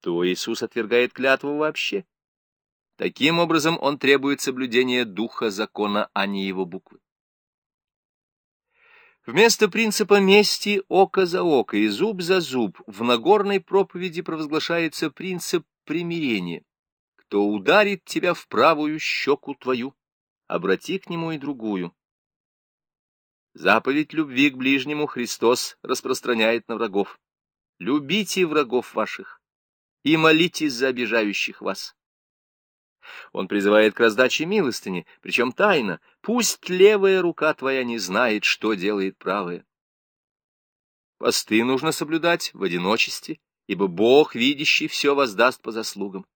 то Иисус отвергает клятву вообще. Таким образом, он требует соблюдения духа закона, а не его буквы. Вместо принципа мести око за око и зуб за зуб в Нагорной проповеди провозглашается принцип примирения. Кто ударит тебя в правую щеку твою, обрати к нему и другую. Заповедь любви к ближнему Христос распространяет на врагов. Любите врагов ваших и молитесь за обижающих вас. Он призывает к раздаче милостыни, причем тайно. Пусть левая рука твоя не знает, что делает правая. Посты нужно соблюдать в одиночестве, ибо Бог, видящий, все воздаст по заслугам.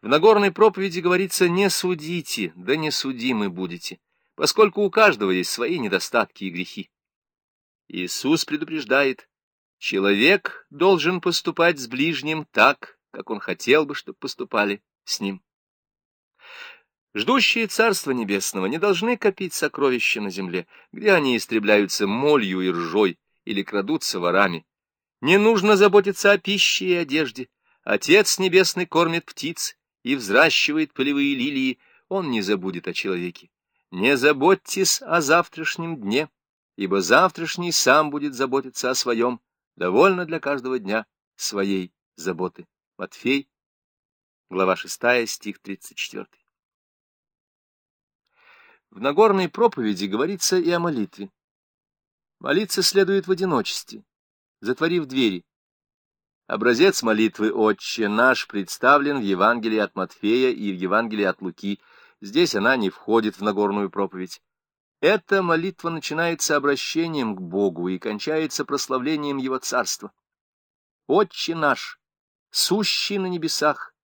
В Нагорной проповеди говорится «не судите, да не судимы будете», поскольку у каждого есть свои недостатки и грехи. Иисус предупреждает, человек должен поступать с ближним так, как он хотел бы, чтобы поступали с ним. Ждущие Царства Небесного не должны копить сокровища на земле, где они истребляются молью и ржой или крадутся ворами. Не нужно заботиться о пище и одежде. Отец Небесный кормит птиц и взращивает полевые лилии, он не забудет о человеке. Не заботьтесь о завтрашнем дне, ибо завтрашний сам будет заботиться о своем, довольно для каждого дня своей заботы. Матфей глава 6, стих 34. В Нагорной проповеди говорится и о молитве. Молиться следует в одиночестве, затворив двери. Образец молитвы «Отче наш» представлен в Евангелии от Матфея и в Евангелии от Луки. Здесь она не входит в Нагорную проповедь. Эта молитва начинается обращением к Богу и кончается прославлением Его Царства. «Отче наш, сущий на небесах,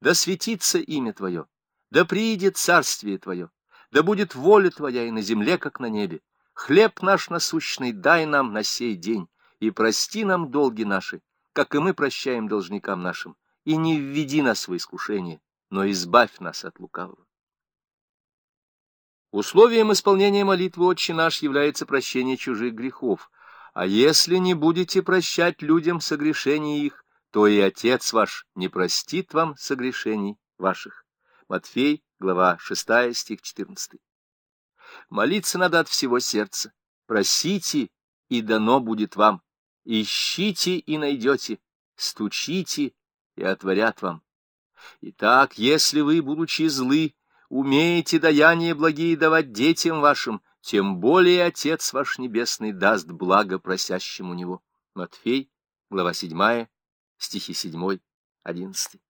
да светится имя Твое, да приидет царствие Твое, да будет воля Твоя и на земле, как на небе. Хлеб наш насущный дай нам на сей день, и прости нам долги наши, как и мы прощаем должникам нашим, и не введи нас в искушение, но избавь нас от лукавого. Условием исполнения молитвы «Отче наш» является прощение чужих грехов, а если не будете прощать людям согрешения их, то и Отец ваш не простит вам согрешений ваших. Матфей, глава 6, стих 14. Молиться надо от всего сердца. Просите, и дано будет вам. Ищите, и найдете. Стучите, и отворят вам. Итак, если вы, будучи злы, умеете даяния благие давать детям вашим, тем более Отец ваш Небесный даст благо просящему Него. Матфей, глава 7, стихи 7, 11.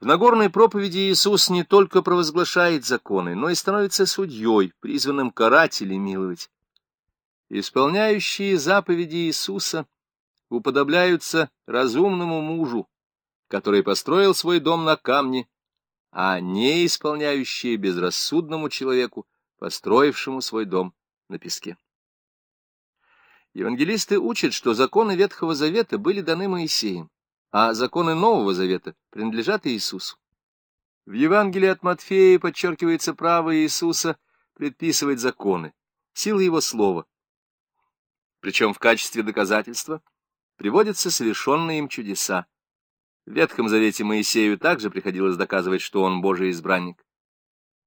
В Нагорной проповеди Иисус не только провозглашает законы, но и становится судьей, призванным карать или миловать. Исполняющие заповеди Иисуса уподобляются разумному мужу, который построил свой дом на камне, а не исполняющие безрассудному человеку, построившему свой дом на песке. Евангелисты учат, что законы Ветхого Завета были даны Моисеем, а законы Нового Завета принадлежат Иисусу. В Евангелии от Матфея подчеркивается право Иисуса предписывать законы, силы Его Слова. Причем в качестве доказательства приводятся совершенные им чудеса. В Ветхом Завете Моисею также приходилось доказывать, что он Божий избранник.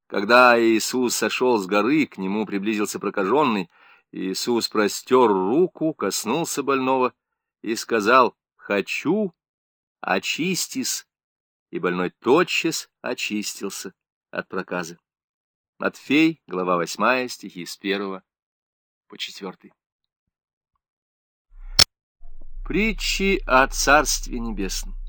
Когда Иисус сошел с горы, к нему приблизился прокаженный, Иисус простер руку, коснулся больного и сказал «Хочу, очистись», и больной тотчас очистился от проказа. Матфей, глава 8, стихи с 1 по 4. Притчи о Царстве Небесном.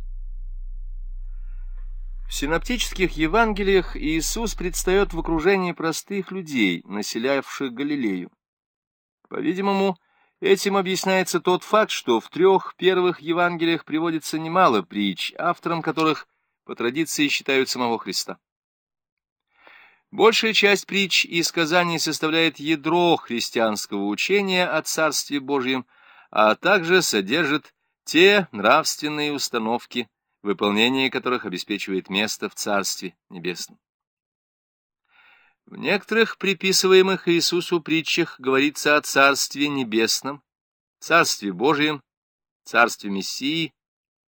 В синоптических Евангелиях Иисус предстает в окружении простых людей, населявших Галилею. По-видимому, этим объясняется тот факт, что в трех первых Евангелиях приводится немало притч, автором которых по традиции считают самого Христа. Большая часть притч и сказаний составляет ядро христианского учения о Царстве Божьем, а также содержит те нравственные установки, выполнение которых обеспечивает место в Царстве Небесном. В некоторых приписываемых Иисусу притчах говорится о Царстве Небесном, Царстве Божьем, Царстве Мессии,